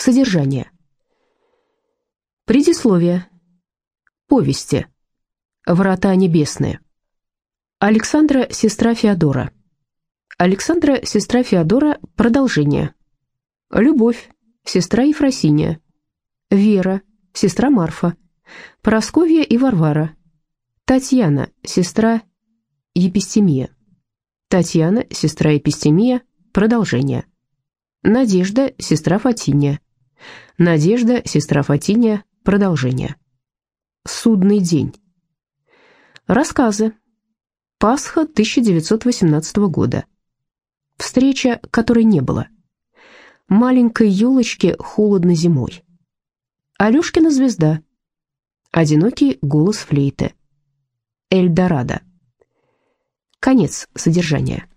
Содержание. Предисловие. Повести. Врата небесные. Александра, сестра Феодора. Александра, сестра Феодора, продолжение. Любовь, сестра Ефросиния. Вера, сестра Марфа. Просковья и Варвара. Татьяна, сестра Епистемия. Татьяна, сестра Епистемия, продолжение. Надежда, сестра Фатиния. Надежда, сестра Фатиния, продолжение. Судный день. Рассказы. Пасха 1918 года. Встреча, которой не было. Маленькой елочке холодно зимой. Алешкина звезда. Одинокий голос флейты. Эльдорадо. Конец содержания.